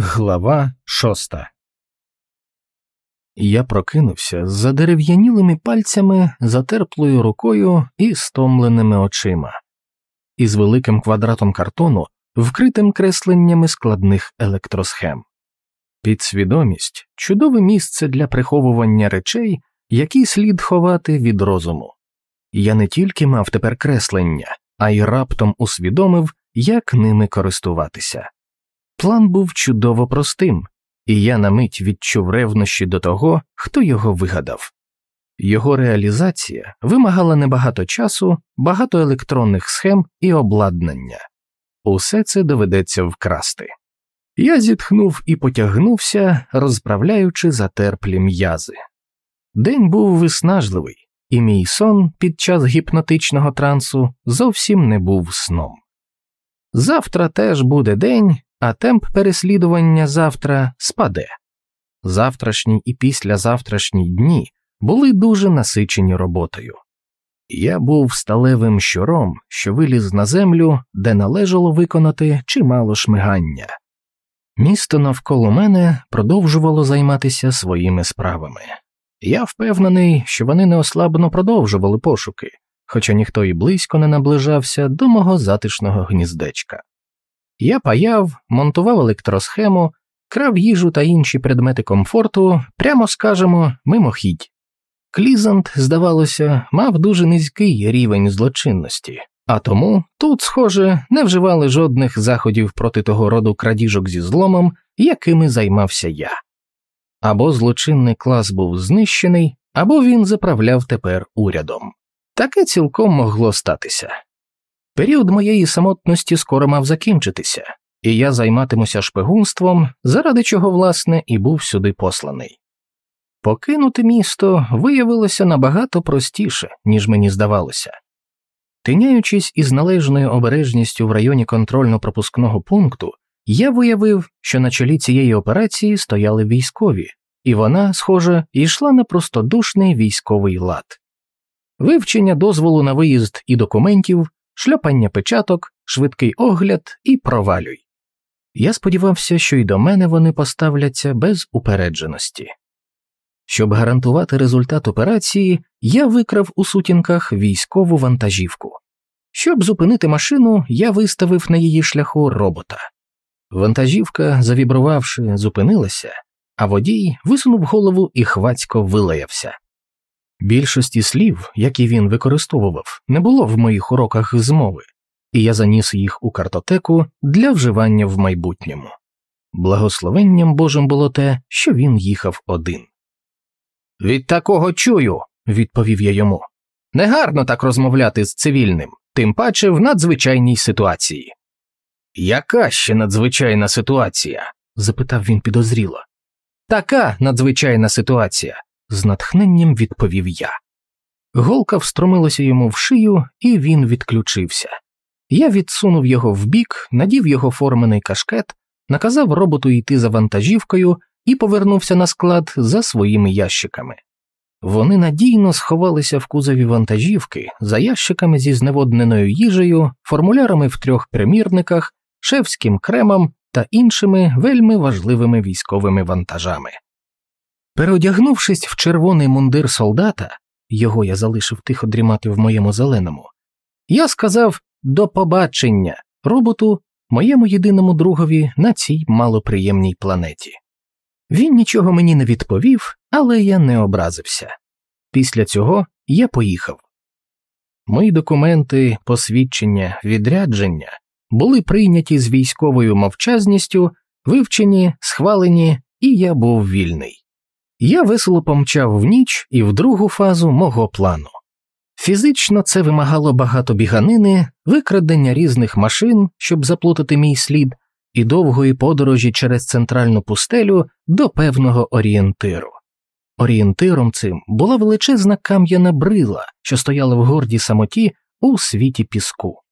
Глава шоста Я прокинувся з задерев'янілими пальцями, затерплою рукою і стомленими очима, із великим квадратом картону, вкритим кресленнями складних електросхем. Підсвідомість чудове місце для приховування речей, які слід ховати від розуму. Я не тільки мав тепер креслення, а й раптом усвідомив, як ними користуватися. План був чудово простим, і я на мить відчув ревнощі до того, хто його вигадав. Його реалізація вимагала небагато часу, багато електронних схем і обладнання. Усе це доведеться вкрасти. Я зітхнув і потягнувся, розправляючи затерплі м'язи. День був виснажливий, і мій сон під час гіпнотичного трансу зовсім не був сном. Завтра теж буде день, а темп переслідування завтра спаде. Завтрашні і післязавтрашні дні були дуже насичені роботою. Я був сталевим щуром, що виліз на землю, де належало виконати чимало шмигання. Місто навколо мене продовжувало займатися своїми справами. Я впевнений, що вони неослабно продовжували пошуки, хоча ніхто і близько не наближався до мого затишного гніздечка. Я паяв, монтував електросхему, крав їжу та інші предмети комфорту, прямо скажемо, мимохідь. Клізант, здавалося, мав дуже низький рівень злочинності, а тому тут, схоже, не вживали жодних заходів проти того роду крадіжок зі зломом, якими займався я. Або злочинний клас був знищений, або він заправляв тепер урядом. Таке цілком могло статися. Період моєї самотності скоро мав закінчитися, і я займатимуся шпигунством, заради чого, власне, і був сюди посланий. Покинути місто виявилося набагато простіше, ніж мені здавалося. Тиняючись із належною обережністю в районі контрольно-пропускного пункту, я виявив, що на чолі цієї операції стояли військові, і вона, схоже, йшла на простодушний військовий лад. Вивчення дозволу на виїзд і документів, шльопання печаток, швидкий огляд і провалюй. Я сподівався, що й до мене вони поставляться без упередженості. Щоб гарантувати результат операції, я викрав у сутінках військову вантажівку. Щоб зупинити машину, я виставив на її шляху робота. Вантажівка, завібрувавши, зупинилася, а водій висунув голову і хвацько вилаявся. Більшості слів, які він використовував, не було в моїх уроках змови, і я заніс їх у картотеку для вживання в майбутньому. Благословенням Божим було те, що він їхав один. Від такого чую, відповів я йому. Негарно так розмовляти з цивільним, тим паче в надзвичайній ситуації. Яка ще надзвичайна ситуація? запитав він підозріло. Така надзвичайна ситуація, з натхненням відповів я. Голка встромилася йому в шию, і він відключився. Я відсунув його вбік, надів його формений кашкет, наказав роботу йти за вантажівкою і повернувся на склад за своїми ящиками. Вони надійно сховалися в кузові вантажівки за ящиками зі зневодненою їжею, формулярами в трьох примірниках, шефським кремом та іншими вельми важливими військовими вантажами. Переодягнувшись в червоний мундир солдата, його я залишив тихо дрімати в моєму зеленому, я сказав до побачення роботу моєму єдиному другові на цій малоприємній планеті. Він нічого мені не відповів, але я не образився. Після цього я поїхав. Мої документи, посвідчення, відрядження були прийняті з військовою мовчазністю, вивчені, схвалені, і я був вільний. Я весело помчав в ніч і в другу фазу мого плану. Фізично це вимагало багато біганини, викрадення різних машин, щоб заплутати мій слід, і довгої подорожі через центральну пустелю до певного орієнтиру. Орієнтиром цим була величезна кам'яна брила, що стояла в гордій самоті у світі піску.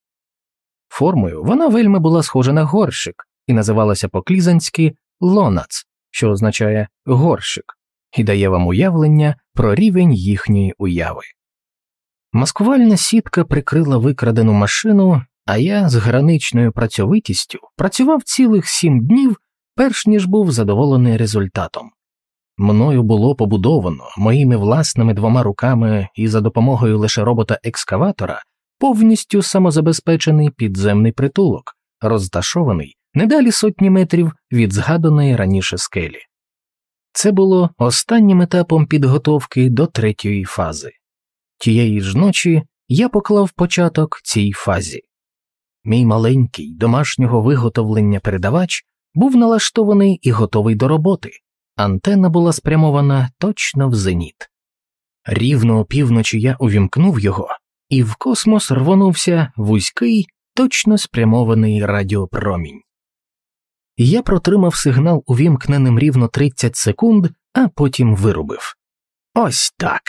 Формою вона вельми була схожа на горщик і називалася по-клізанськи лонац, що означає горщик, і дає вам уявлення про рівень їхньої уяви. Маскувальна сітка прикрила викрадену машину, а я з граничною працьовитістю працював цілих сім днів, перш ніж був задоволений результатом. Мною було побудовано моїми власними двома руками і за допомогою лише робота екскаватора повністю самозабезпечений підземний притулок, розташований не далі сотні метрів від згаданої раніше скелі. Це було останнім етапом підготовки до третьої фази. Тієї ж ночі я поклав початок цій фазі. Мій маленький домашнього виготовлення передавач був налаштований і готовий до роботи. Антенна була спрямована точно в зеніт. Рівно опівночі я увімкнув його, і в космос рвонувся вузький, точно спрямований радіопромінь. Я протримав сигнал увімкненим рівно 30 секунд, а потім вирубив. Ось так.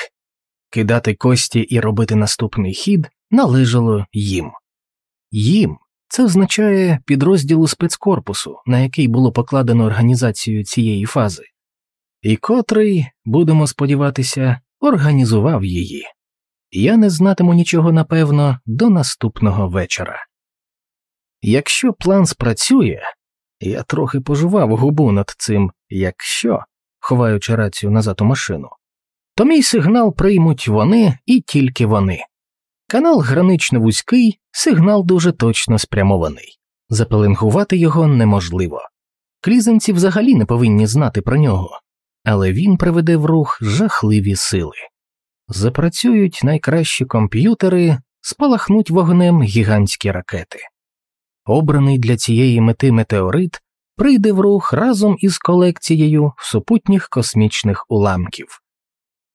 Кидати кості і робити наступний хід належало їм. Їм це означає підрозділу спецкорпусу, на який було покладено організацію цієї фази, і котрий, будемо сподіватися, організував її. Я не знатиму нічого напевно до наступного вечора. Якщо план спрацює, я трохи пожував губу над цим, якщо, ховаючи рацію назад у машину, то мій сигнал приймуть вони і тільки вони. Канал гранично вузький, сигнал дуже точно спрямований, запеленгувати його неможливо. Клізанці взагалі не повинні знати про нього, але він приведе в рух жахливі сили. Запрацюють найкращі комп'ютери, спалахнуть вогнем гігантські ракети. Обраний для цієї мети метеорит прийде в рух разом із колекцією супутніх космічних уламків.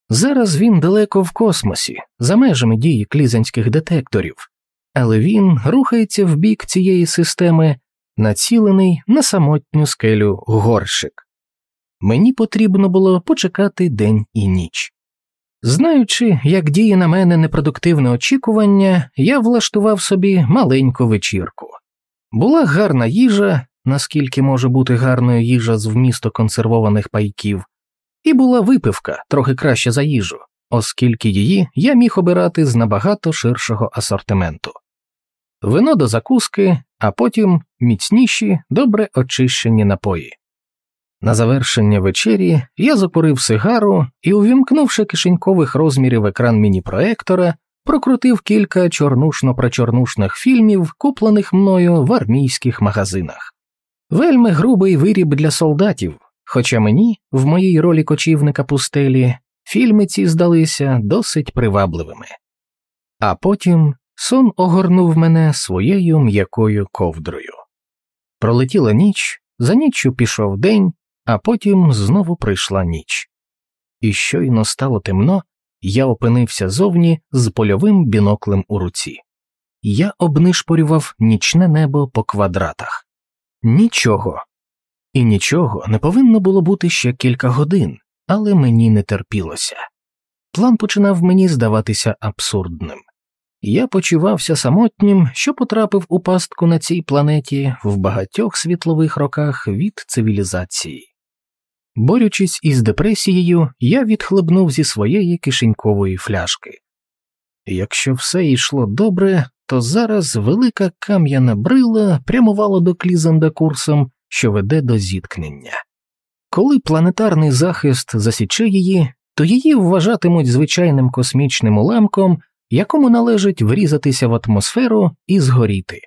Зараз він далеко в космосі, за межами дії клізанських детекторів, але він рухається в бік цієї системи, націлений на самотню скелю горщик. Мені потрібно було почекати день і ніч. Знаючи, як діє на мене непродуктивне очікування, я влаштував собі маленьку вечірку. Була гарна їжа, наскільки може бути гарною їжа з вмісто консервованих пайків, і була випивка трохи краще за їжу, оскільки її я міг обирати з набагато ширшого асортименту. Вино до закуски, а потім міцніші, добре очищені напої. На завершення вечері я закурив сигару і, увімкнувши кишенькових розмірів екран міні-проектора, прокрутив кілька чорнушно-причорнушних фільмів, куплених мною в армійських магазинах. Вельми грубий виріб для солдатів, хоча мені, в моїй ролі кочівника пустелі, фільми ці здалися досить привабливими. А потім сон огорнув мене своєю м'якою ковдрою. Пролетіла ніч, за ніччю пішов день, а потім знову прийшла ніч. І щойно стало темно, я опинився зовні з польовим біноклем у руці. Я обнишпорював нічне небо по квадратах. Нічого. І нічого не повинно було бути ще кілька годин, але мені не терпілося. План починав мені здаватися абсурдним. Я почувався самотнім, що потрапив у пастку на цій планеті в багатьох світлових роках від цивілізації. Борючись із депресією, я відхлебнув зі своєї кишенькової фляшки. Якщо все йшло добре, то зараз велика кам'яна брила прямувала до Клізанда курсом, що веде до зіткнення. Коли планетарний захист засіче її, то її вважатимуть звичайним космічним уламком, якому належить врізатися в атмосферу і згоріти.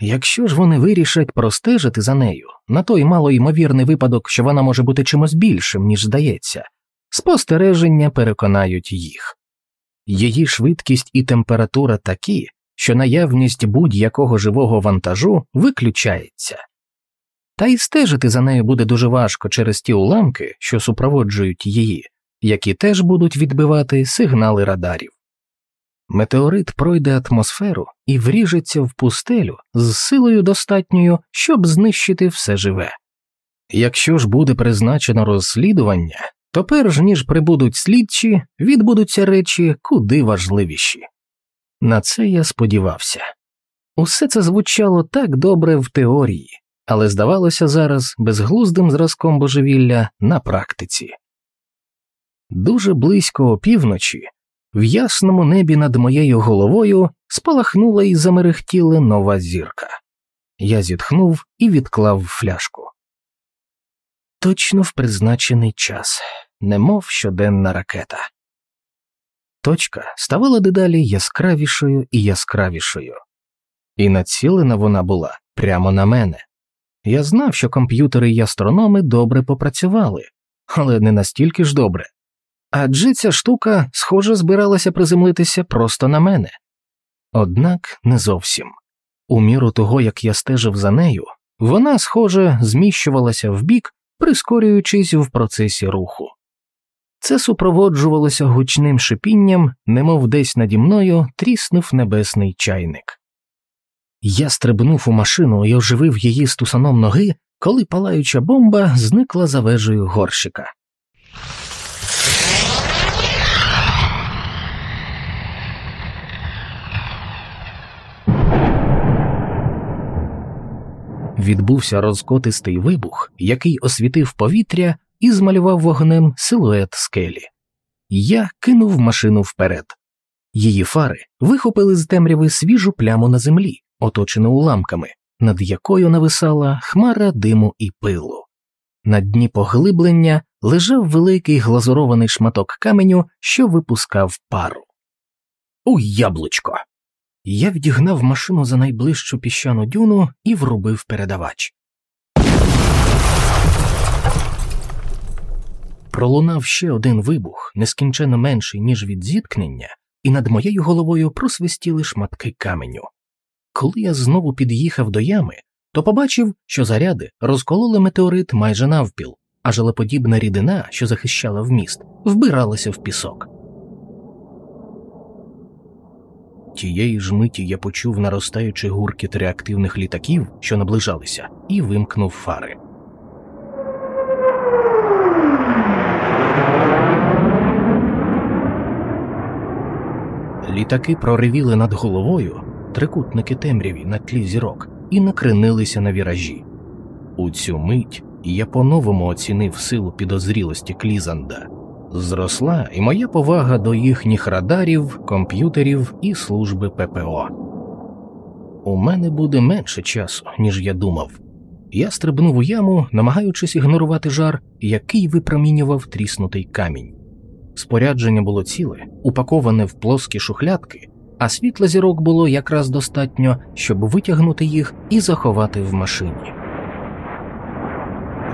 Якщо ж вони вирішать простежити за нею на той малоймовірний випадок, що вона може бути чимось більшим, ніж здається, спостереження переконають їх. Її швидкість і температура такі, що наявність будь-якого живого вантажу виключається, та й стежити за нею буде дуже важко через ті уламки, що супроводжують її, які теж будуть відбивати сигнали радарів. Метеорит пройде атмосферу і вріжеться в пустелю з силою достатньою, щоб знищити все живе. Якщо ж буде призначено розслідування, то перш ніж прибудуть слідчі, відбудуться речі куди важливіші. На це я сподівався. Усе це звучало так добре в теорії, але здавалося зараз безглуздим зразком божевілля на практиці. Дуже близько опівночі в ясному небі над моєю головою спалахнула і замерехтіла нова зірка. Я зітхнув і відклав фляжку. точно в призначений час, немов щоденна ракета. Точка ставала дедалі яскравішою і яскравішою, і націлена вона була прямо на мене. Я знав, що комп'ютери і астрономи добре попрацювали, але не настільки ж добре. Адже ця штука, схоже, збиралася приземлитися просто на мене. Однак не зовсім. У міру того, як я стежив за нею, вона, схоже, зміщувалася вбік, прискорюючись в процесі руху. Це супроводжувалося гучним шипінням, немов десь наді мною тріснув небесний чайник. Я стрибнув у машину і оживив її стусаном ноги, коли палаюча бомба зникла за вежею горщика. Відбувся розкотистий вибух, який освітив повітря і змалював вогнем силует скелі. Я кинув машину вперед. Її фари вихопили з темряви свіжу пляму на землі, оточену уламками, над якою нависала хмара диму і пилу. На дні поглиблення лежав великий глазурований шматок каменю, що випускав пару. У яблучко. Я відігнав машину за найближчу піщану дюну і врубив передавач. Пролунав ще один вибух, нескінченно менший, ніж від зіткнення, і над моєю головою просвистіли шматки каменю. Коли я знову під'їхав до ями, то побачив, що заряди розкололи метеорит майже навпіл, а желеподібна рідина, що захищала вміст, вбиралася в пісок. Тієї ж миті я почув наростаючий гуркіт реактивних літаків, що наближалися, і вимкнув фари. Літаки проривіли над головою трикутники темряві на тлі зірок і накренилися на віражі. У цю мить я по-новому оцінив силу підозрілості Клізанда. Зросла і моя повага до їхніх радарів, комп'ютерів і служби ППО. У мене буде менше часу, ніж я думав. Я стрибнув у яму, намагаючись ігнорувати жар, який випромінював тріснутий камінь. Спорядження було ціле, упаковане в плоскі шухлядки, а світла зірок було якраз достатньо, щоб витягнути їх і заховати в машині.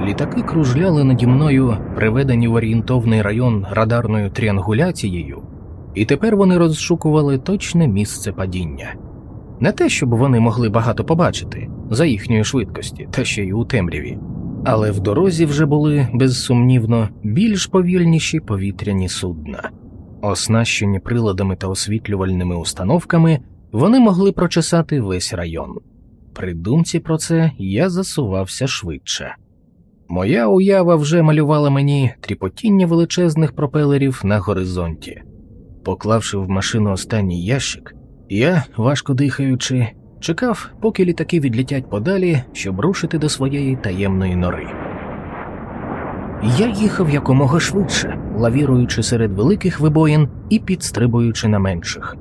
Літаки кружляли наді мною, приведені в орієнтовний район радарною тріангуляцією, і тепер вони розшукували точне місце падіння. Не те, щоб вони могли багато побачити за їхньої швидкості, та ще й у темряві, але в дорозі вже були безсумнівно більш повільніші повітряні судна. Оснащені приладами та освітлювальними установками, вони могли прочесати весь район. При думці про це я засувався швидше. Моя уява вже малювала мені тріпотіння величезних пропелерів на горизонті. Поклавши в машину останній ящик, я, важко дихаючи, чекав, поки літаки відлітять подалі, щоб рушити до своєї таємної нори. Я їхав якомога швидше, лавіруючи серед великих вибоїн і підстрибуючи на менших.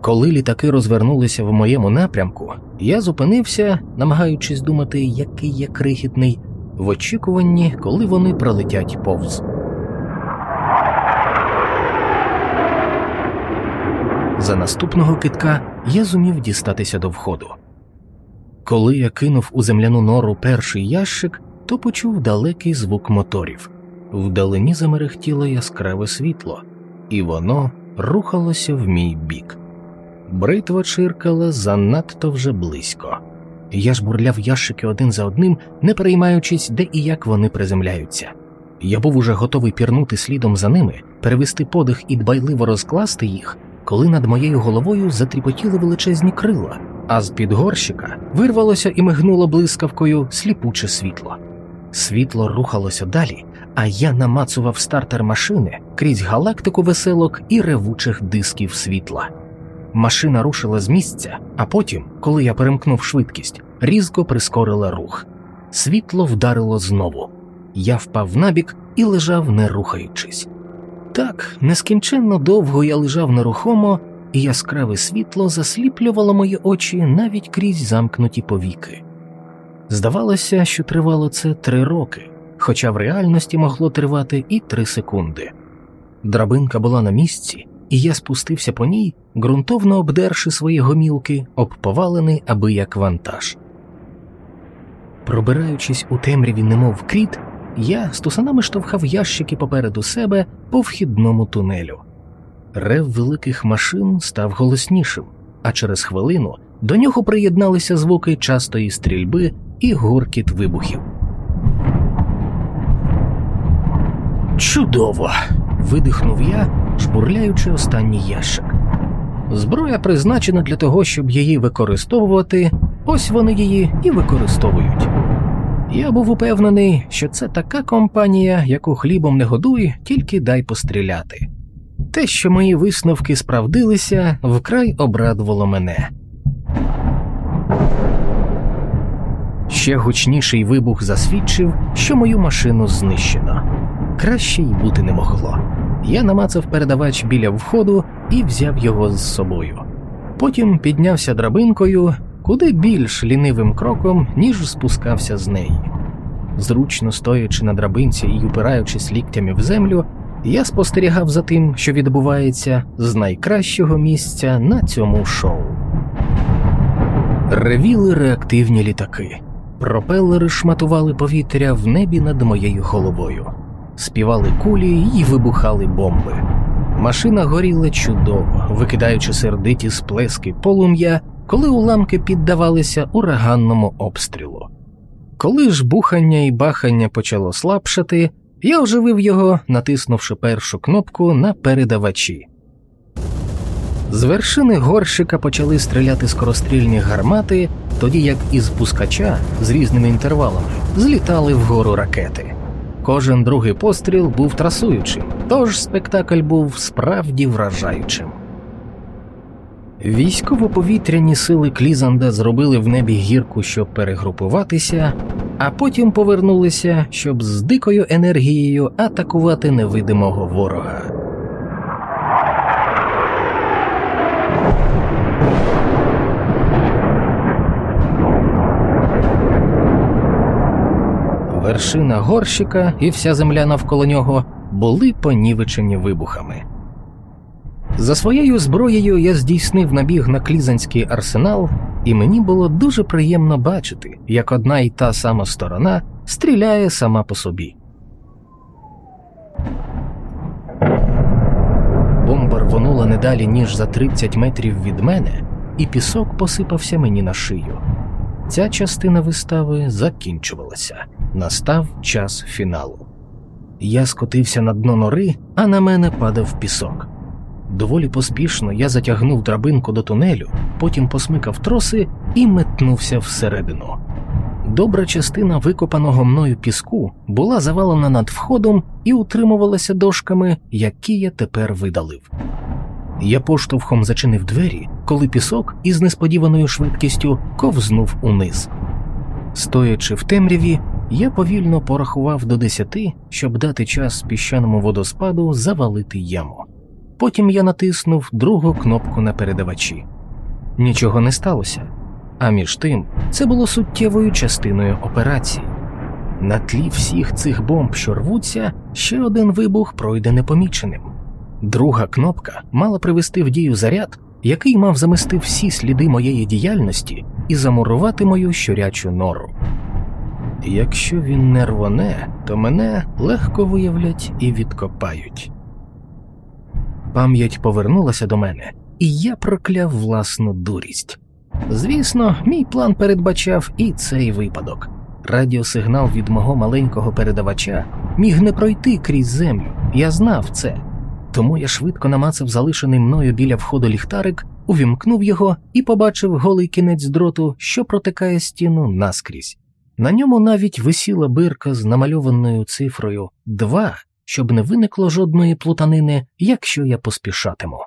Коли літаки розвернулися в моєму напрямку, я зупинився, намагаючись думати, який я крихітний, в очікуванні, коли вони пролетять повз. За наступного китка я зумів дістатися до входу. Коли я кинув у земляну нору перший ящик, то почув далекий звук моторів. Вдалині замерехтіло яскраве світло, і воно рухалося в мій бік. Бритва чиркала занадто вже близько. Я ж бурляв ящики один за одним, не переймаючись, де і як вони приземляються. Я був уже готовий пірнути слідом за ними, перевести подих і дбайливо розкласти їх, коли над моєю головою затріпотіли величезні крила, а з під горщика вирвалося і мигнуло блискавкою сліпуче світло. Світло рухалося далі, а я намацував стартер машини крізь галактику веселок і ревучих дисків світла. Машина рушила з місця, а потім, коли я перемкнув швидкість, різко прискорила рух. Світло вдарило знову. Я впав набік і лежав, не рухаючись. Так, нескінченно довго я лежав нерухомо, і яскраве світло засліплювало мої очі навіть крізь замкнуті повіки. Здавалося, що тривало це три роки, хоча в реальності могло тривати і три секунди. Драбинка була на місці, і я спустився по ній, ґрунтовно обдерши свої гомілки, об повалений аби як вантаж. Пробираючись у темряві, немов кріт, я стусанами штовхав ящики попереду себе по вхідному тунелю. Рев великих машин став голоснішим, а через хвилину до нього приєдналися звуки частої стрільби і гуркіт вибухів. Чудово! видихнув я, жбурляючи останній ящик. Зброя призначена для того, щоб її використовувати, ось вони її і використовують. Я був упевнений, що це така компанія, яку хлібом не годуй, тільки дай постріляти. Те, що мої висновки справдилися, вкрай обрадувало мене. Ще гучніший вибух засвідчив, що мою машину знищено. Краще й бути не могло. Я намацав передавач біля входу і взяв його з собою. Потім піднявся драбинкою куди більш лінивим кроком, ніж спускався з неї. Зручно стоячи на драбинці і упираючись ліктями в землю, я спостерігав за тим, що відбувається з найкращого місця на цьому шоу. Ревіли реактивні літаки, пропелери шматували повітря в небі над моєю головою, співали кулі і вибухали бомби. Машина горіла чудово, викидаючи сердиті сплески полум'я, коли уламки піддавалися ураганному обстрілу. Коли ж бухання і бахання почало слабшати, я оживив його, натиснувши першу кнопку на передавачі. З вершини горщика почали стріляти скорострільні гармати, тоді як із пускача з різними інтервалами злітали вгору ракети. Кожен другий постріл був трасуючим, тож спектакль був справді вражаючим. Військово-повітряні сили Клізанда зробили в небі гірку, щоб перегрупуватися, а потім повернулися, щоб з дикою енергією атакувати невидимого ворога. Вершина горщика і вся земля навколо нього були понівечені вибухами. За своєю зброєю я здійснив набіг на клізанський арсенал, і мені було дуже приємно бачити, як одна і та сама сторона стріляє сама по собі. Бомба рвонула не далі, ніж за 30 метрів від мене, і пісок посипався мені на шию. Ця частина вистави закінчувалася. Настав час фіналу. Я скотився на дно нори, а на мене падав пісок. Доволі поспішно я затягнув драбинку до тунелю, потім посмикав троси і метнувся всередину. Добра частина викопаного мною піску була завалена над входом і утримувалася дошками, які я тепер видалив. Я поштовхом зачинив двері, коли пісок із несподіваною швидкістю ковзнув униз. Стоячи в темряві, я повільно порахував до десяти, щоб дати час піщаному водоспаду завалити яму. Потім я натиснув другу кнопку на передавачі. Нічого не сталося, а між тим це було суттєвою частиною операції. На тлі всіх цих бомб, що рвуться, ще один вибух пройде непоміченим. Друга кнопка мала привести в дію заряд, який мав замести всі сліди моєї діяльності і замурувати мою щурячу нору. Якщо він не рвоне, то мене легко виявлять і відкопають. Пам'ять повернулася до мене, і я прокляв власну дурість. Звісно, мій план передбачав і цей випадок. Радіосигнал від мого маленького передавача міг не пройти крізь землю, я знав це. Тому я швидко намацав залишений мною біля входу ліхтарик, увімкнув його і побачив голий кінець дроту, що протикає стіну наскрізь. На ньому навіть висіла бирка з намальованою цифрою 2 щоб не виникло жодної плутанини, якщо я поспішатиму.